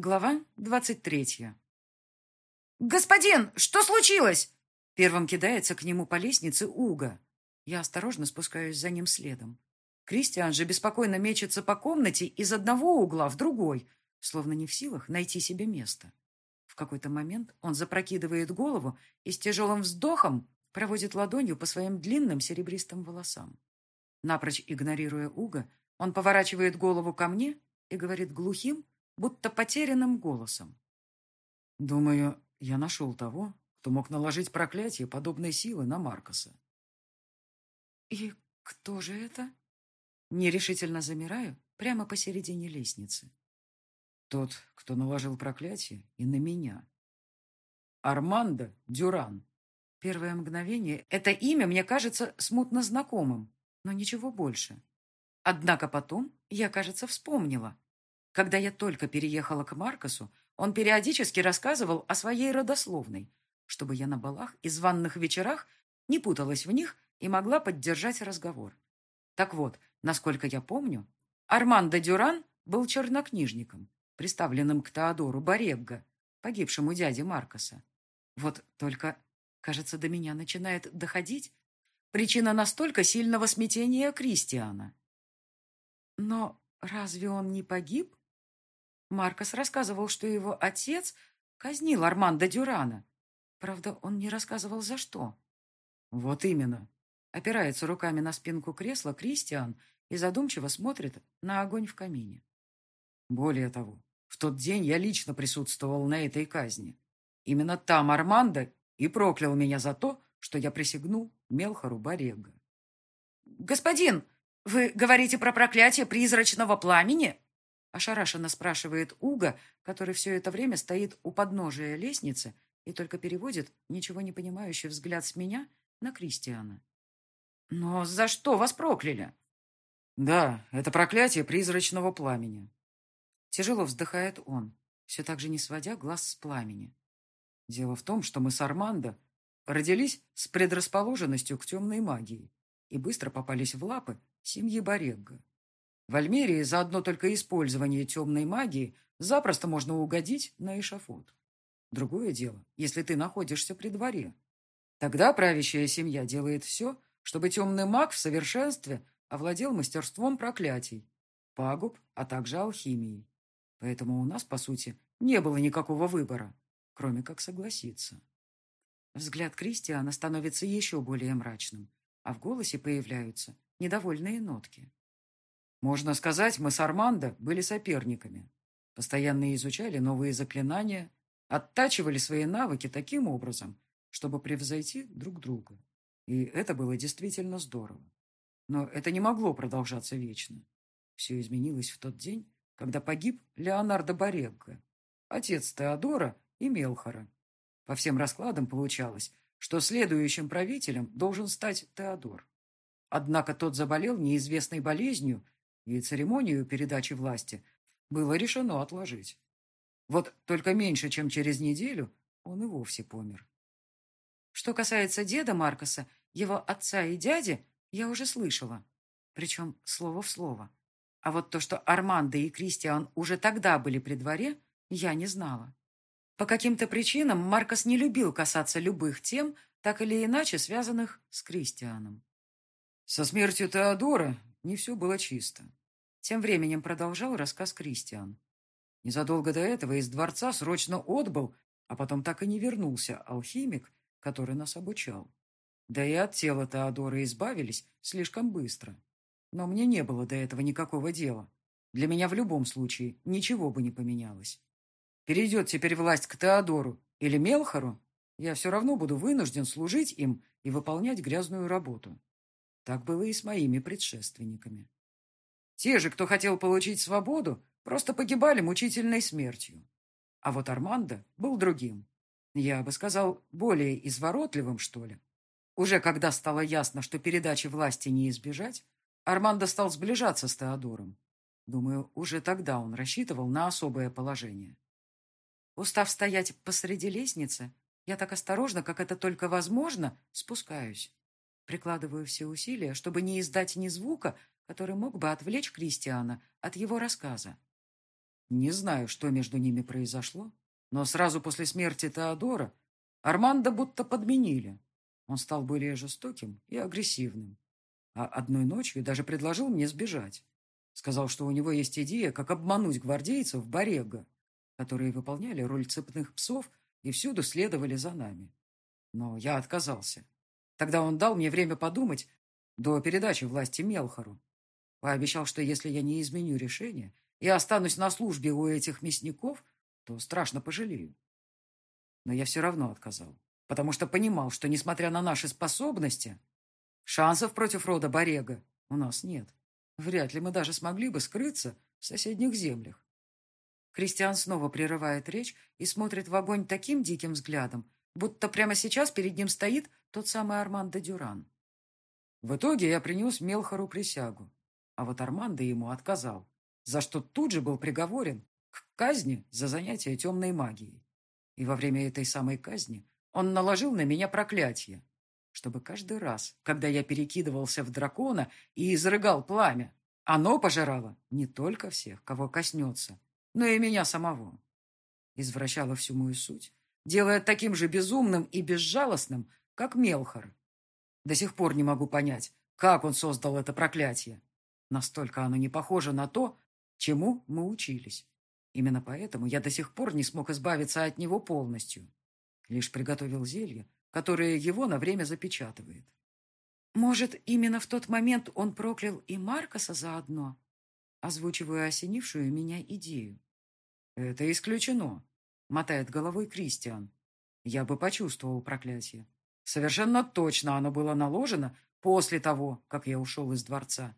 Глава двадцать третья. «Господин, что случилось?» Первым кидается к нему по лестнице Уга. Я осторожно спускаюсь за ним следом. Кристиан же беспокойно мечется по комнате из одного угла в другой, словно не в силах найти себе место. В какой-то момент он запрокидывает голову и с тяжелым вздохом проводит ладонью по своим длинным серебристым волосам. Напрочь игнорируя Уга, он поворачивает голову ко мне и говорит глухим, будто потерянным голосом. «Думаю, я нашел того, кто мог наложить проклятие подобной силы на Маркоса». «И кто же это?» Нерешительно замираю прямо посередине лестницы. Тот, кто наложил проклятие и на меня. Армандо Дюран. Первое мгновение это имя мне кажется смутно знакомым, но ничего больше. Однако потом я, кажется, вспомнила. Когда я только переехала к Маркосу, он периодически рассказывал о своей родословной, чтобы я на балах и званных вечерах не путалась в них и могла поддержать разговор. Так вот, насколько я помню, Армандо Дюран был чернокнижником, приставленным к Теодору Борегго, погибшему дяде Маркоса. Вот только, кажется, до меня начинает доходить причина настолько сильного смятения Кристиана. Но разве он не погиб? Маркос рассказывал, что его отец казнил Армандо Дюрана. Правда, он не рассказывал, за что. Вот именно. Опирается руками на спинку кресла Кристиан и задумчиво смотрит на огонь в камине. Более того, в тот день я лично присутствовал на этой казни. Именно там Армандо и проклял меня за то, что я присягнул Мелхару Барега. «Господин, вы говорите про проклятие призрачного пламени?» Ошарашенно спрашивает Уга, который все это время стоит у подножия лестницы и только переводит ничего не понимающий взгляд с меня на Кристиана. «Но за что вас прокляли?» «Да, это проклятие призрачного пламени. Тяжело вздыхает он, все так же не сводя глаз с пламени. Дело в том, что мы с Армандо родились с предрасположенностью к темной магии и быстро попались в лапы семьи Борегго. В Альмерии за одно только использование темной магии запросто можно угодить на эшафот. Другое дело, если ты находишься при дворе. Тогда правящая семья делает все, чтобы темный маг в совершенстве овладел мастерством проклятий, пагуб, а также алхимией. Поэтому у нас, по сути, не было никакого выбора, кроме как согласиться. Взгляд Кристиана становится еще более мрачным, а в голосе появляются недовольные нотки. Можно сказать, мы с Армандо были соперниками. Постоянно изучали новые заклинания, оттачивали свои навыки таким образом, чтобы превзойти друг друга. И это было действительно здорово. Но это не могло продолжаться вечно. Все изменилось в тот день, когда погиб Леонардо Борегго, отец Теодора и Мелхора. По всем раскладам получалось, что следующим правителем должен стать Теодор. Однако тот заболел неизвестной болезнью, и церемонию передачи власти было решено отложить. Вот только меньше, чем через неделю, он и вовсе помер. Что касается деда Маркоса, его отца и дяди, я уже слышала. Причем слово в слово. А вот то, что Армандо и Кристиан уже тогда были при дворе, я не знала. По каким-то причинам Маркос не любил касаться любых тем, так или иначе связанных с Кристианом. Со смертью Теодора не все было чисто. Тем временем продолжал рассказ Кристиан. Незадолго до этого из дворца срочно отбыл, а потом так и не вернулся алхимик, который нас обучал. Да и от тела Теодора избавились слишком быстро. Но мне не было до этого никакого дела. Для меня в любом случае ничего бы не поменялось. Перейдет теперь власть к Теодору или Мелхору, я все равно буду вынужден служить им и выполнять грязную работу. Так было и с моими предшественниками. Те же, кто хотел получить свободу, просто погибали мучительной смертью. А вот Армандо был другим. Я бы сказал, более изворотливым, что ли. Уже когда стало ясно, что передачи власти не избежать, Армандо стал сближаться с Теодором. Думаю, уже тогда он рассчитывал на особое положение. Устав стоять посреди лестницы, я так осторожно, как это только возможно, спускаюсь. Прикладываю все усилия, чтобы не издать ни звука, который мог бы отвлечь Кристиана от его рассказа. Не знаю, что между ними произошло, но сразу после смерти Теодора Армандо будто подменили. Он стал более жестоким и агрессивным. А одной ночью даже предложил мне сбежать. Сказал, что у него есть идея, как обмануть гвардейцев Барега, которые выполняли роль цепных псов и всюду следовали за нами. Но я отказался. Тогда он дал мне время подумать до передачи власти Мелхору. Пообещал, что если я не изменю решение и останусь на службе у этих мясников, то страшно пожалею. Но я все равно отказал, потому что понимал, что, несмотря на наши способности, шансов против рода Борега у нас нет. Вряд ли мы даже смогли бы скрыться в соседних землях. Кристиан снова прерывает речь и смотрит в огонь таким диким взглядом, будто прямо сейчас перед ним стоит тот самый Армандо Дюран. В итоге я принес Мелхору присягу, а вот Армандо ему отказал, за что тут же был приговорен к казни за занятие темной магией. И во время этой самой казни он наложил на меня проклятие, чтобы каждый раз, когда я перекидывался в дракона и изрыгал пламя, оно пожирало не только всех, кого коснется, но и меня самого. Извращало всю мою суть, делая таким же безумным и безжалостным, как Мелхор. До сих пор не могу понять, как он создал это проклятие. Настолько оно не похоже на то, чему мы учились. Именно поэтому я до сих пор не смог избавиться от него полностью. Лишь приготовил зелье, которое его на время запечатывает. Может, именно в тот момент он проклял и Маркоса заодно? Озвучиваю осенившую меня идею. Это исключено, мотает головой Кристиан. Я бы почувствовал проклятие. Совершенно точно оно было наложено после того, как я ушел из дворца,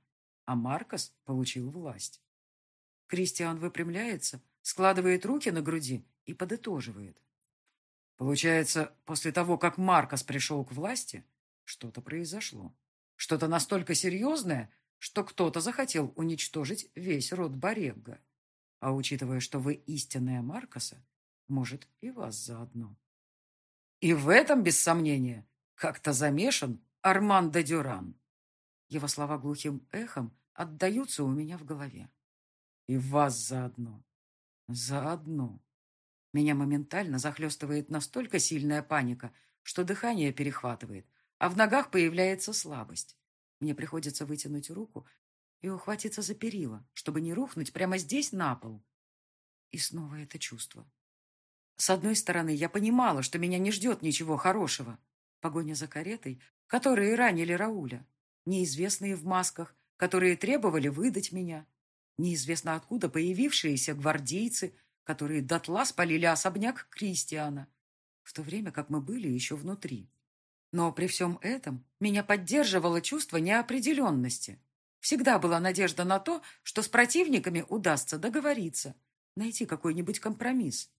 а Маркос получил власть. Кристиан выпрямляется, складывает руки на груди и подытоживает. Получается, после того, как Маркос пришел к власти, что-то произошло. Что-то настолько серьезное, что кто-то захотел уничтожить весь род Барегга. А учитывая, что вы истинная Маркоса, может, и вас заодно. И в этом, без сомнения, как-то замешан Армандо Дюран. Его слова глухим эхом отдаются у меня в голове. И вас заодно. Заодно. Меня моментально захлестывает настолько сильная паника, что дыхание перехватывает, а в ногах появляется слабость. Мне приходится вытянуть руку и ухватиться за перила, чтобы не рухнуть прямо здесь на пол. И снова это чувство. С одной стороны, я понимала, что меня не ждет ничего хорошего. Погоня за каретой, которые ранили Рауля. Неизвестные в масках, которые требовали выдать меня. Неизвестно откуда появившиеся гвардейцы, которые дотла спалили особняк Кристиана, в то время как мы были еще внутри. Но при всем этом меня поддерживало чувство неопределенности. Всегда была надежда на то, что с противниками удастся договориться, найти какой-нибудь компромисс.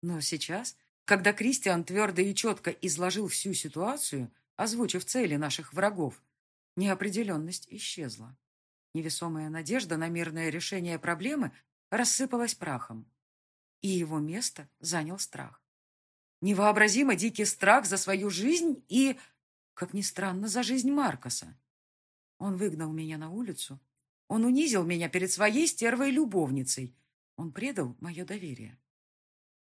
Но сейчас, когда Кристиан твердо и четко изложил всю ситуацию, озвучив цели наших врагов, неопределенность исчезла. Невесомая надежда на мирное решение проблемы рассыпалась прахом. И его место занял страх. Невообразимо дикий страх за свою жизнь и, как ни странно, за жизнь Маркоса. Он выгнал меня на улицу. Он унизил меня перед своей стервой-любовницей. Он предал мое доверие.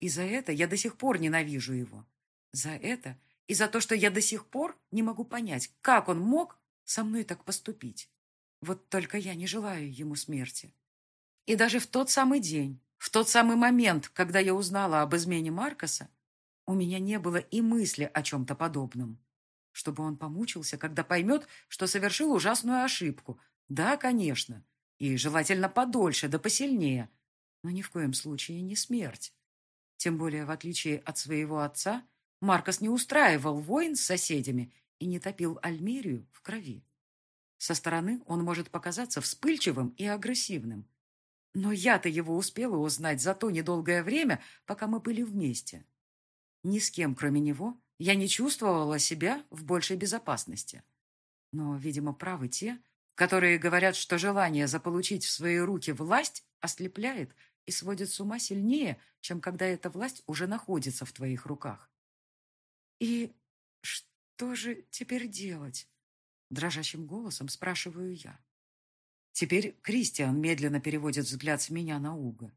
И за это я до сих пор ненавижу его. За это и за то, что я до сих пор не могу понять, как он мог со мной так поступить. Вот только я не желаю ему смерти. И даже в тот самый день, в тот самый момент, когда я узнала об измене Маркоса, у меня не было и мысли о чем-то подобном. Чтобы он помучился, когда поймет, что совершил ужасную ошибку. Да, конечно. И желательно подольше, да посильнее. Но ни в коем случае не смерть. Тем более, в отличие от своего отца, Маркос не устраивал войн с соседями и не топил Альмерию в крови. Со стороны он может показаться вспыльчивым и агрессивным. Но я-то его успела узнать за то недолгое время, пока мы были вместе. Ни с кем, кроме него, я не чувствовала себя в большей безопасности. Но, видимо, правы те, которые говорят, что желание заполучить в свои руки власть ослепляет и сводит с ума сильнее, чем когда эта власть уже находится в твоих руках. И что же теперь делать? Дрожащим голосом спрашиваю я. Теперь Кристиан медленно переводит взгляд с меня на Уга.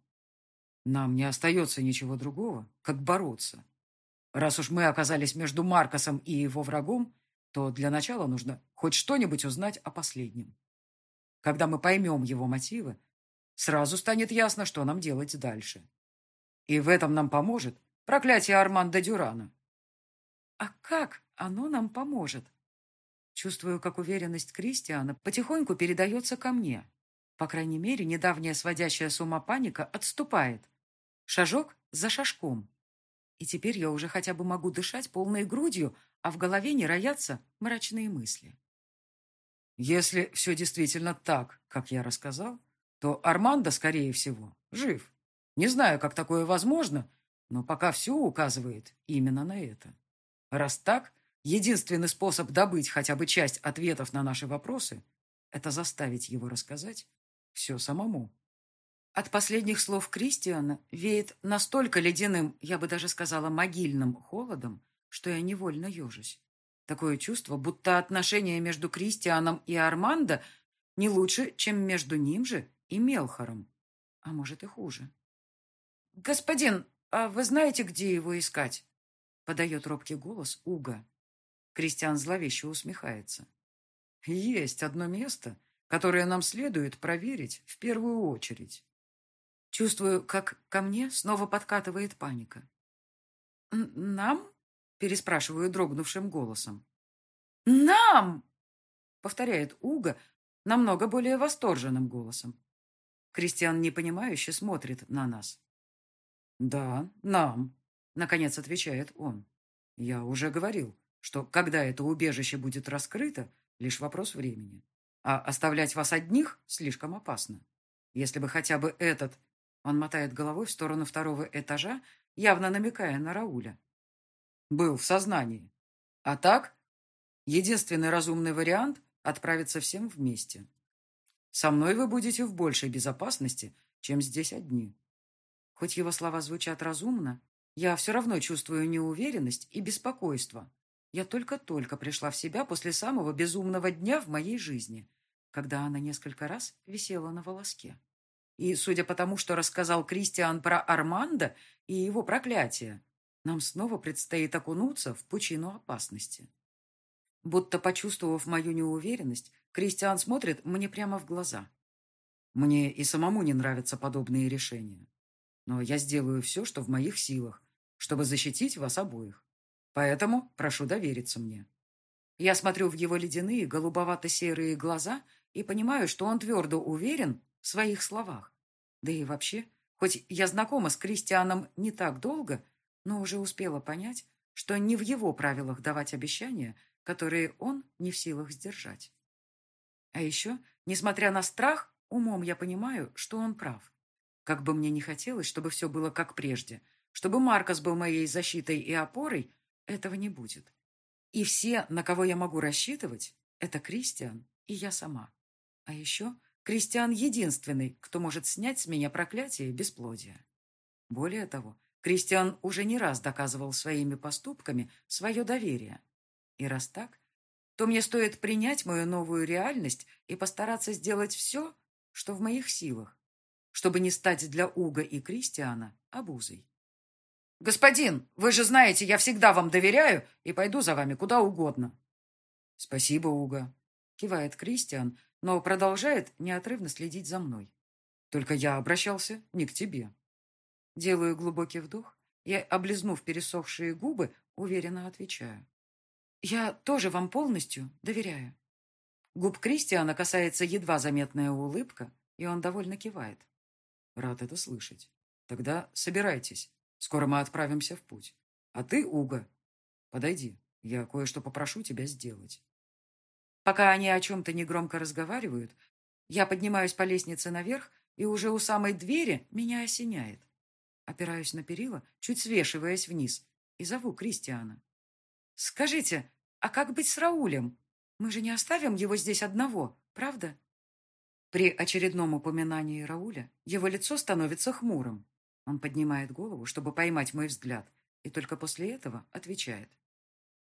Нам не остается ничего другого, как бороться. Раз уж мы оказались между Маркосом и его врагом, то для начала нужно хоть что-нибудь узнать о последнем. Когда мы поймем его мотивы, сразу станет ясно, что нам делать дальше. И в этом нам поможет проклятие Арманда Дюрана. А как оно нам поможет? Чувствую, как уверенность Кристиана потихоньку передается ко мне. По крайней мере, недавняя сводящая с ума паника отступает. Шажок за шажком. И теперь я уже хотя бы могу дышать полной грудью, а в голове не роятся мрачные мысли. Если все действительно так, как я рассказал, то Армандо, скорее всего, жив. Не знаю, как такое возможно, но пока все указывает именно на это. Раз так, единственный способ добыть хотя бы часть ответов на наши вопросы – это заставить его рассказать все самому. От последних слов Кристиана веет настолько ледяным, я бы даже сказала, могильным холодом, что я невольно ежусь. Такое чувство, будто отношения между Кристианом и Армандо не лучше, чем между ним же и Мелхором. А может и хуже. «Господин, а вы знаете, где его искать?» Подает робкий голос Уга. Кристиан зловеще усмехается. «Есть одно место, которое нам следует проверить в первую очередь». Чувствую, как ко мне снова подкатывает паника. «Нам?» — переспрашиваю дрогнувшим голосом. «Нам!» — повторяет Уга намного более восторженным голосом. Кристиан непонимающе смотрит на нас. «Да, нам», — наконец отвечает он. «Я уже говорил, что когда это убежище будет раскрыто, лишь вопрос времени. А оставлять вас одних слишком опасно. Если бы хотя бы этот он мотает головой в сторону второго этажа, явно намекая на Рауля. Был в сознании. А так, единственный разумный вариант — отправиться всем вместе. Со мной вы будете в большей безопасности, чем здесь одни. Хоть его слова звучат разумно, я все равно чувствую неуверенность и беспокойство. Я только-только пришла в себя после самого безумного дня в моей жизни, когда она несколько раз висела на волоске. И, судя по тому, что рассказал Кристиан про Армандо и его проклятие, нам снова предстоит окунуться в пучину опасности. Будто почувствовав мою неуверенность, Кристиан смотрит мне прямо в глаза. Мне и самому не нравятся подобные решения. Но я сделаю все, что в моих силах, чтобы защитить вас обоих. Поэтому прошу довериться мне. Я смотрю в его ледяные голубовато-серые глаза и понимаю, что он твердо уверен в своих словах. Да и вообще, хоть я знакома с Кристианом не так долго, но уже успела понять, что не в его правилах давать обещания, которые он не в силах сдержать. А еще, несмотря на страх, умом я понимаю, что он прав. Как бы мне не хотелось, чтобы все было как прежде, чтобы Маркос был моей защитой и опорой, этого не будет. И все, на кого я могу рассчитывать, это Кристиан и я сама. А еще Кристиан единственный, кто может снять с меня проклятие бесплодия. Более того, Кристиан уже не раз доказывал своими поступками свое доверие. И раз так, то мне стоит принять мою новую реальность и постараться сделать все, что в моих силах, чтобы не стать для Уга и Кристиана обузой. «Господин, вы же знаете, я всегда вам доверяю и пойду за вами куда угодно». «Спасибо, Уга», — кивает Кристиан, но продолжает неотрывно следить за мной. Только я обращался не к тебе. Делаю глубокий вдох и, облизнув пересохшие губы, уверенно отвечаю. Я тоже вам полностью доверяю. Губ Кристиана касается едва заметная улыбка, и он довольно кивает. Рад это слышать. Тогда собирайтесь. Скоро мы отправимся в путь. А ты, Уга, подойди. Я кое-что попрошу тебя сделать. Пока они о чем-то негромко разговаривают, я поднимаюсь по лестнице наверх, и уже у самой двери меня осеняет. Опираюсь на перила, чуть свешиваясь вниз, и зову Кристиана. «Скажите, а как быть с Раулем? Мы же не оставим его здесь одного, правда?» При очередном упоминании Рауля его лицо становится хмурым. Он поднимает голову, чтобы поймать мой взгляд, и только после этого отвечает.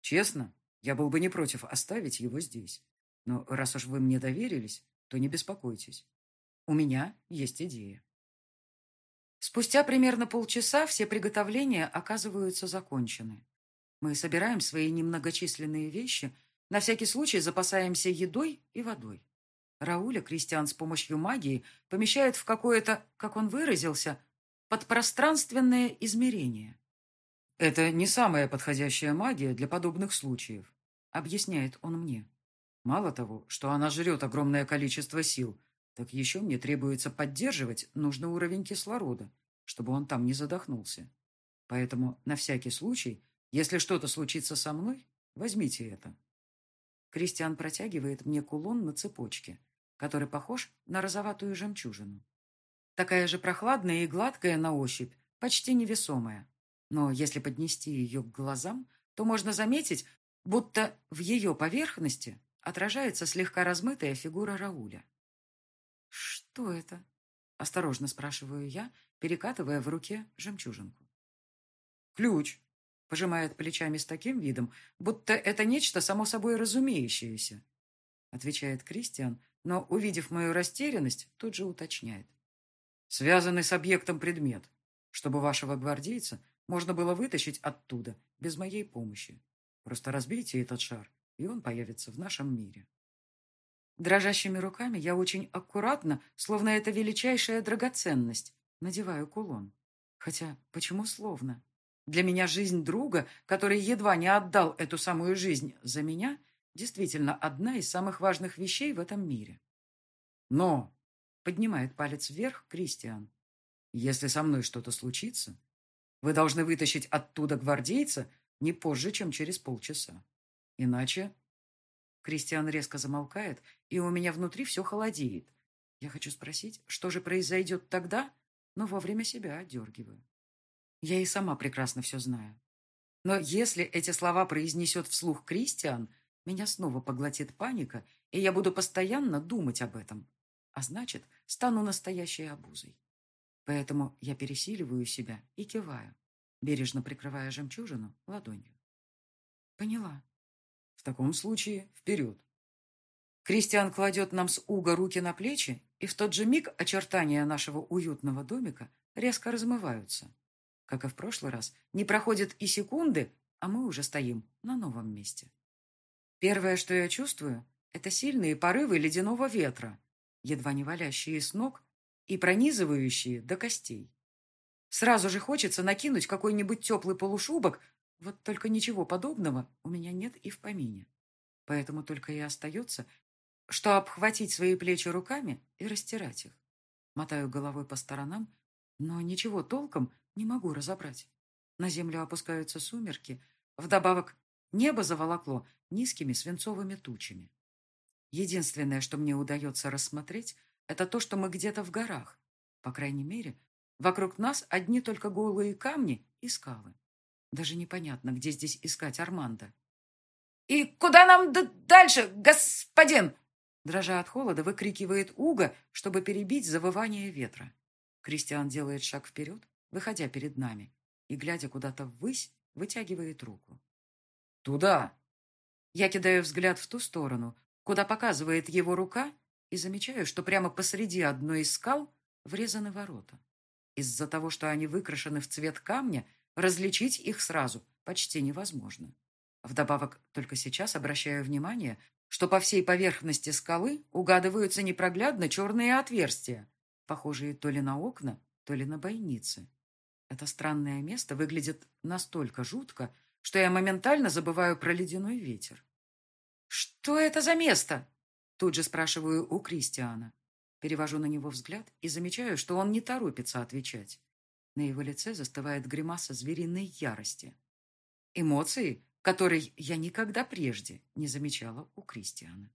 «Честно, я был бы не против оставить его здесь. Но раз уж вы мне доверились, то не беспокойтесь. У меня есть идея. Спустя примерно полчаса все приготовления оказываются закончены. Мы собираем свои немногочисленные вещи, на всякий случай запасаемся едой и водой. Рауля Кристиан с помощью магии помещает в какое-то, как он выразился, подпространственное измерение. «Это не самая подходящая магия для подобных случаев», — объясняет он мне. «Мало того, что она жрет огромное количество сил, так еще мне требуется поддерживать нужный уровень кислорода, чтобы он там не задохнулся. Поэтому на всякий случай, если что-то случится со мной, возьмите это». Кристиан протягивает мне кулон на цепочке, который похож на розоватую жемчужину. Такая же прохладная и гладкая на ощупь, почти невесомая. Но если поднести ее к глазам, то можно заметить, будто в ее поверхности отражается слегка размытая фигура Рауля. «Что это?» — осторожно спрашиваю я, перекатывая в руке жемчужинку. «Ключ», — пожимает плечами с таким видом, будто это нечто само собой разумеющееся, — отвечает Кристиан, но, увидев мою растерянность, тут же уточняет. «Связанный с объектом предмет, чтобы вашего гвардейца можно было вытащить оттуда без моей помощи. Просто разбейте этот шар, и он появится в нашем мире. Дрожащими руками я очень аккуратно, словно это величайшая драгоценность, надеваю кулон. Хотя, почему словно? Для меня жизнь друга, который едва не отдал эту самую жизнь за меня, действительно одна из самых важных вещей в этом мире. Но, поднимает палец вверх Кристиан, если со мной что-то случится, вы должны вытащить оттуда гвардейца не позже, чем через полчаса. Иначе... Кристиан резко замолкает, и у меня внутри все холодеет. Я хочу спросить, что же произойдет тогда, но вовремя себя отдергиваю. Я и сама прекрасно все знаю. Но если эти слова произнесет вслух Кристиан, меня снова поглотит паника, и я буду постоянно думать об этом. А значит, стану настоящей обузой. Поэтому я пересиливаю себя и киваю, бережно прикрывая жемчужину ладонью. Поняла. В таком случае вперед. Кристиан кладет нам с Уга руки на плечи, и в тот же миг очертания нашего уютного домика резко размываются. Как и в прошлый раз, не проходит и секунды, а мы уже стоим на новом месте. Первое, что я чувствую, это сильные порывы ледяного ветра, едва не валящие с ног и пронизывающие до костей. Сразу же хочется накинуть какой-нибудь теплый полушубок, вот только ничего подобного у меня нет и в помине. Поэтому только и остается, что обхватить свои плечи руками и растирать их. Мотаю головой по сторонам, но ничего толком не могу разобрать. На землю опускаются сумерки, вдобавок небо заволокло низкими свинцовыми тучами. Единственное, что мне удается рассмотреть, это то, что мы где-то в горах. По крайней мере, вокруг нас одни только голые камни и скалы. Даже непонятно, где здесь искать Армандо. «И куда нам дальше, господин?» Дрожа от холода, выкрикивает Уга, чтобы перебить завывание ветра. Кристиан делает шаг вперед, выходя перед нами, и, глядя куда-то ввысь, вытягивает руку. «Туда!» Я кидаю взгляд в ту сторону, куда показывает его рука, и замечаю, что прямо посреди одной из скал врезаны ворота. Из-за того, что они выкрашены в цвет камня, различить их сразу почти невозможно. Вдобавок, только сейчас обращаю внимание, что по всей поверхности скалы угадываются непроглядно черные отверстия, похожие то ли на окна, то ли на бойницы. Это странное место выглядит настолько жутко, что я моментально забываю про ледяной ветер. «Что это за место?» Тут же спрашиваю у Кристиана. Перевожу на него взгляд и замечаю, что он не торопится отвечать. На его лице застывает гримаса звериной ярости. Эмоции, которой я никогда прежде не замечала у Кристиана.